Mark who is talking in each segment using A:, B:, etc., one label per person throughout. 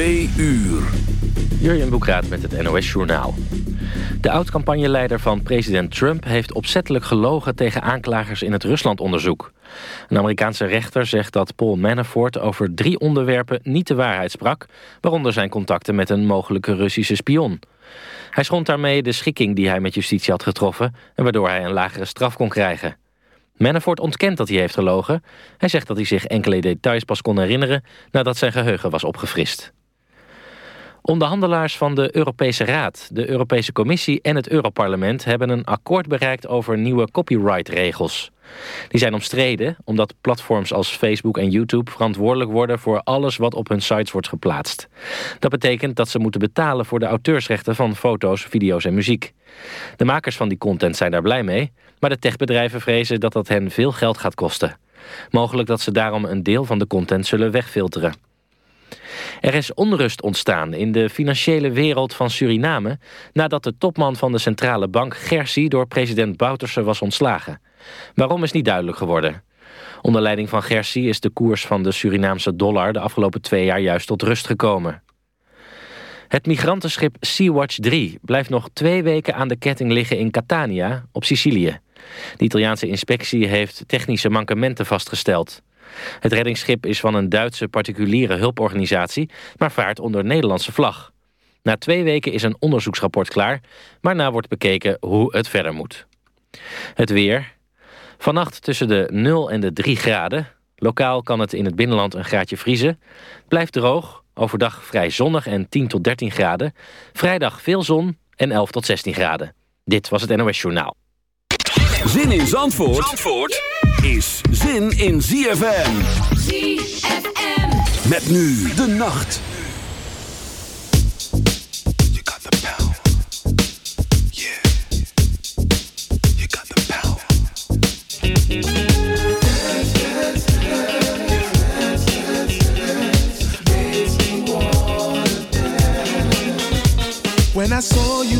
A: 2 uur.
B: Jurjen Boekraat met het NOS Journaal. De oud-campagneleider van president Trump heeft opzettelijk gelogen tegen aanklagers in het Ruslandonderzoek. Een Amerikaanse rechter zegt dat Paul Manafort over drie onderwerpen niet de waarheid sprak, waaronder zijn contacten met een mogelijke Russische spion. Hij schond daarmee de schikking die hij met justitie had getroffen en waardoor hij een lagere straf kon krijgen. Manafort ontkent dat hij heeft gelogen. Hij zegt dat hij zich enkele details pas kon herinneren nadat zijn geheugen was opgefrist. Onderhandelaars van de Europese Raad, de Europese Commissie en het Europarlement hebben een akkoord bereikt over nieuwe copyright-regels. Die zijn omstreden omdat platforms als Facebook en YouTube verantwoordelijk worden voor alles wat op hun sites wordt geplaatst. Dat betekent dat ze moeten betalen voor de auteursrechten van foto's, video's en muziek. De makers van die content zijn daar blij mee, maar de techbedrijven vrezen dat dat hen veel geld gaat kosten. Mogelijk dat ze daarom een deel van de content zullen wegfilteren. Er is onrust ontstaan in de financiële wereld van Suriname... nadat de topman van de centrale bank Gersi door president Bouterse was ontslagen. Waarom is niet duidelijk geworden. Onder leiding van Gersi is de koers van de Surinaamse dollar... de afgelopen twee jaar juist tot rust gekomen. Het migrantenschip Sea-Watch 3 blijft nog twee weken aan de ketting liggen in Catania, op Sicilië. De Italiaanse inspectie heeft technische mankementen vastgesteld. Het reddingsschip is van een Duitse particuliere hulporganisatie... maar vaart onder Nederlandse vlag. Na twee weken is een onderzoeksrapport klaar... maar na wordt bekeken hoe het verder moet. Het weer. Vannacht tussen de 0 en de 3 graden. Lokaal kan het in het binnenland een graadje vriezen. Blijft droog. Overdag vrij zonnig en 10 tot 13 graden. Vrijdag veel zon en 11 tot 16 graden. Dit was het NOS Journaal.
A: Zin in Zandvoort, Zandvoort is zin in ZFM.
C: ZFM.
A: Met nu de nacht.
D: You got the power. Yeah. You got the power.
E: When I saw you, girl, I knew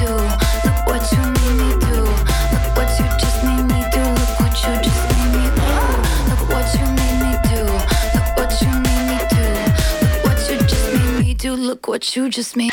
F: What you just made.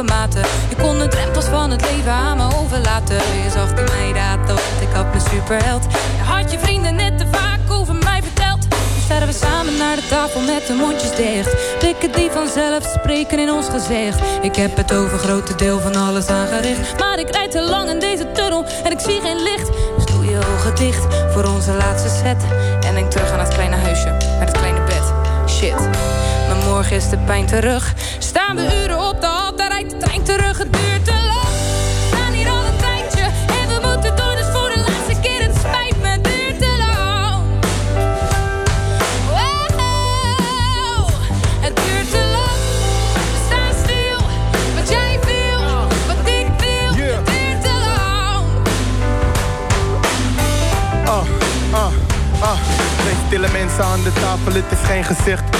G: Je kon de drempels van het leven aan me overlaten. Je zag in mij dat, ik had mijn superheld. Je had je vrienden net te vaak over mij verteld. Nu staan we samen naar de tafel met de mondjes dicht. Blikken die vanzelf spreken in ons gezicht. Ik heb het over grote deel van alles aangericht. Maar ik rijd te lang in deze tunnel en ik zie geen licht. Dus doe je ogen dicht voor onze laatste set. En denk terug aan het kleine huisje met het kleine bed. Shit, maar morgen is de pijn terug. Staan we uren op trein terug. Het duurt te lang. We staan hier al een tijdje en we moeten door, dus voor de laatste keer. Het spijt me, het duurt te lang. Wow, het duurt te lang. We staan stil, wat jij wil, wat ik wil. Het duurt te lang.
H: Uh, uh, uh. Twee stille mensen
I: aan de tafel, het is geen gezicht.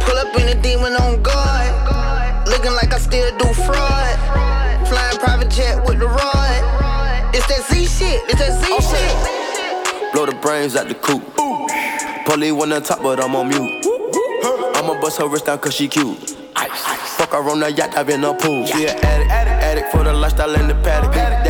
J: Pull up in a demon on guard. Looking like I still do fraud. Flying private jet with the rod. It's that Z shit, it's that Z shit.
K: Blow the brains out the coop. Polly one on top, but I'm on mute. I'ma bust her wrist down cause she cute. Fuck her on the yacht, I've been a pool. She an addict, addict for the lifestyle in the paddock.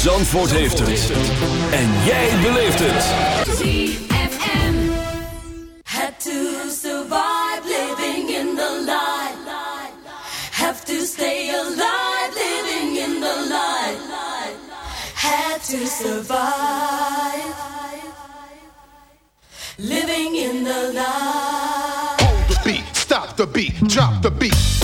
A: Zandvoort heeft het. En jij beleeft het.
L: ZFM. Had to survive living in the light. Have to stay alive living in the light. Had to survive living in the light.
I: Hold the beat, stop the beat, drop the beat.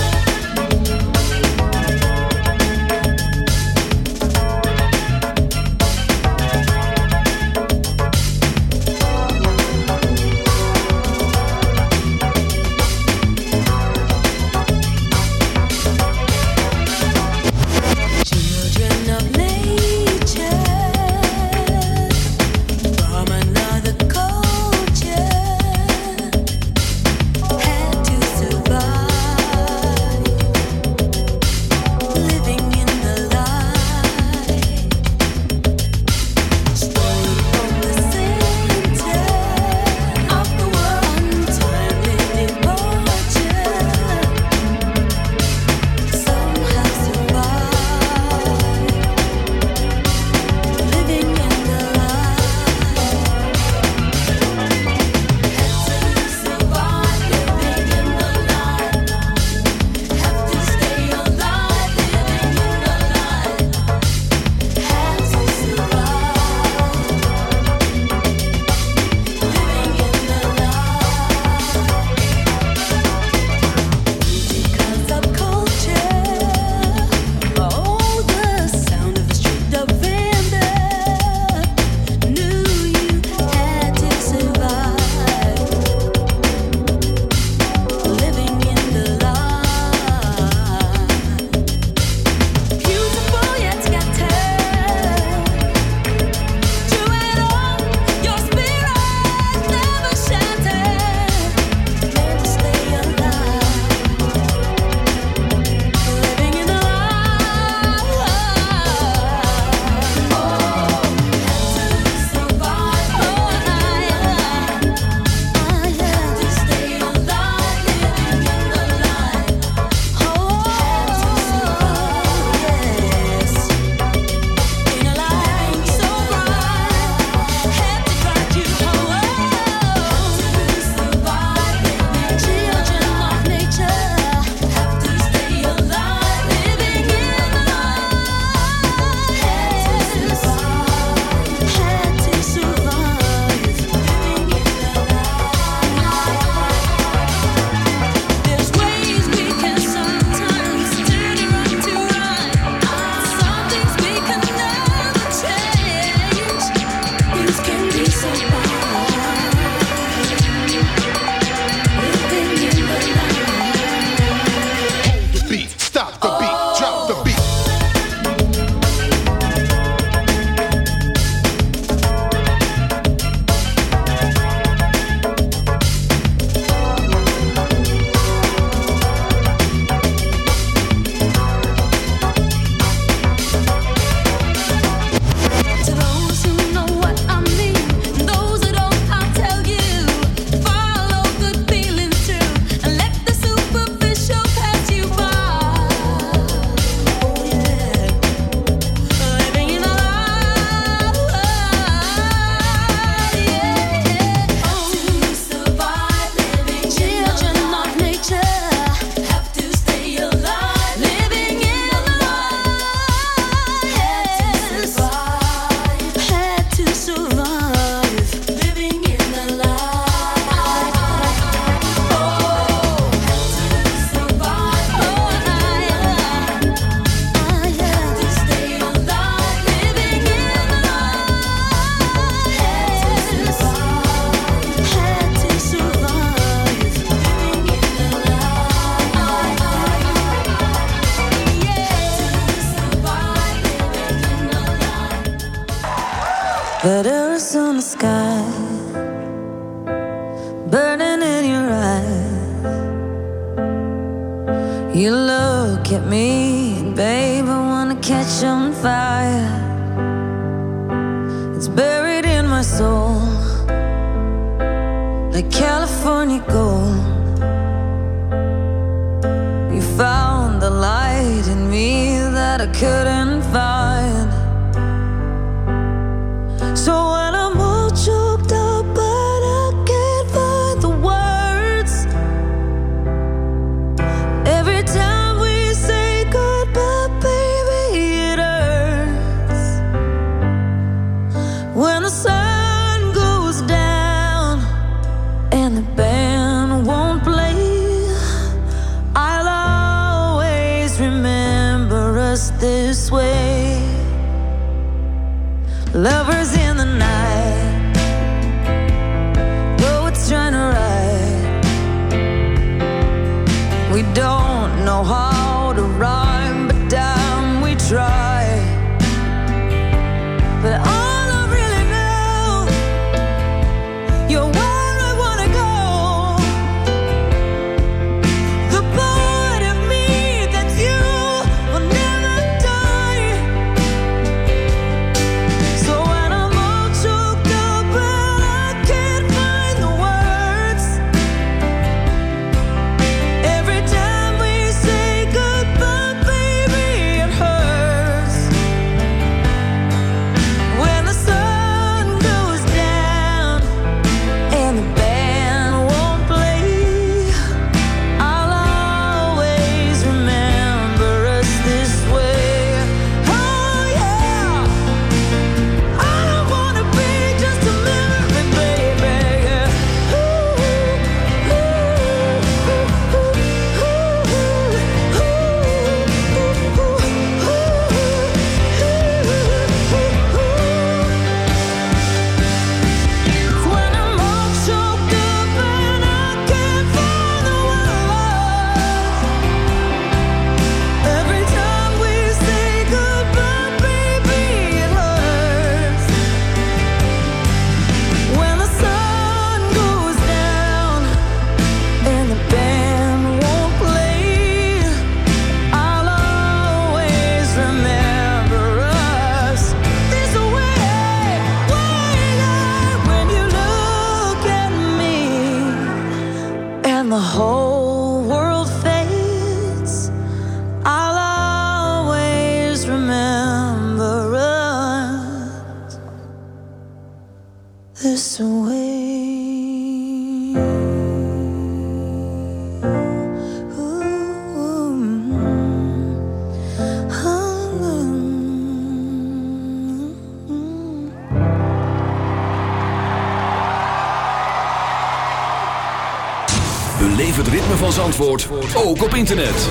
A: beleef het ritme van Zandvoort ook op internet.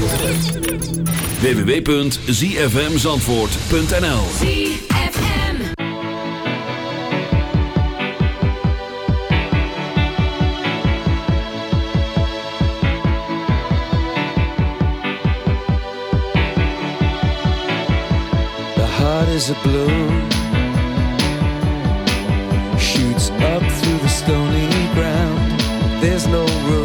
A: www.zfmzandvoort.nl
M: The heart is a blue Shoots up through the stony ground. There's no room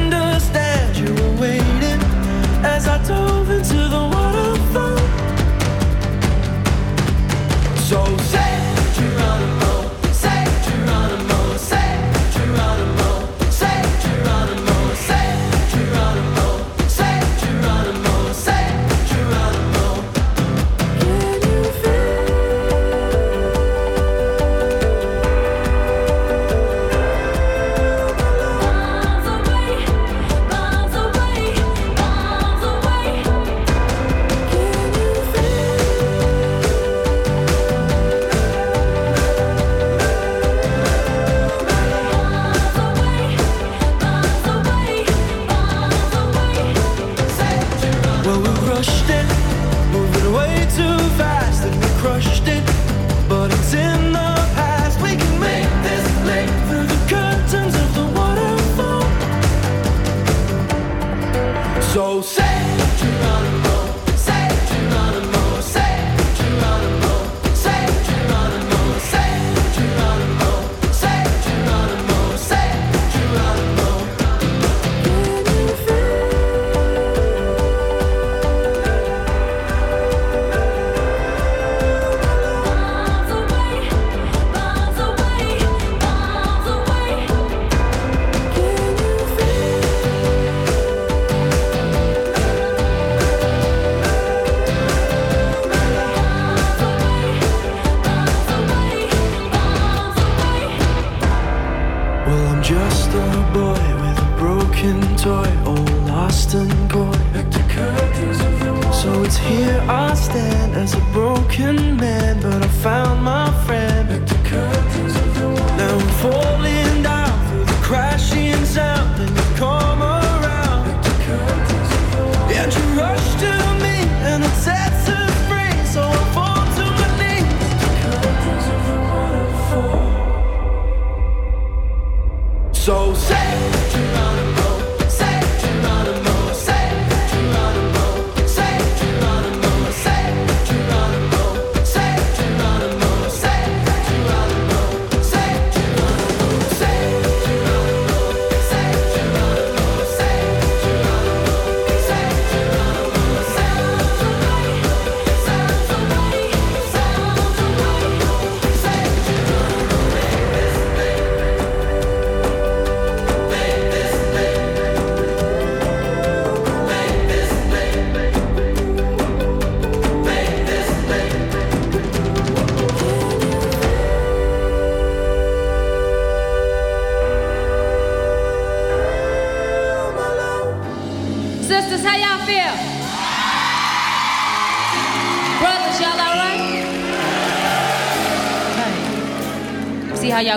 N: can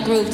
N: Group.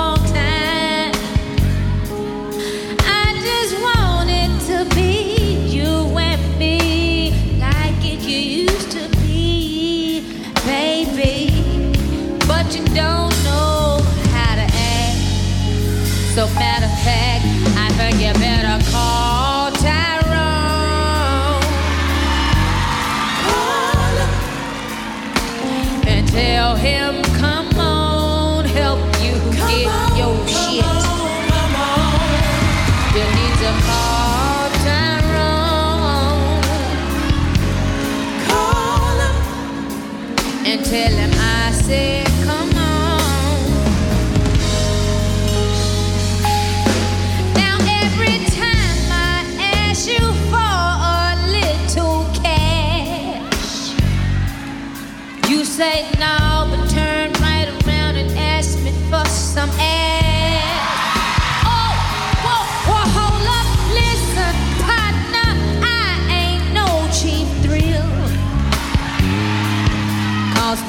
O: tell him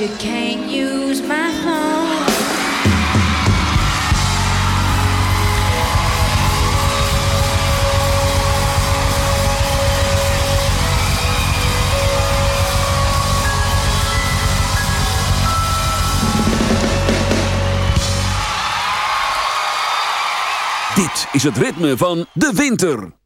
O: you use.
A: Dit is het ritme van de winter.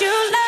M: You
P: love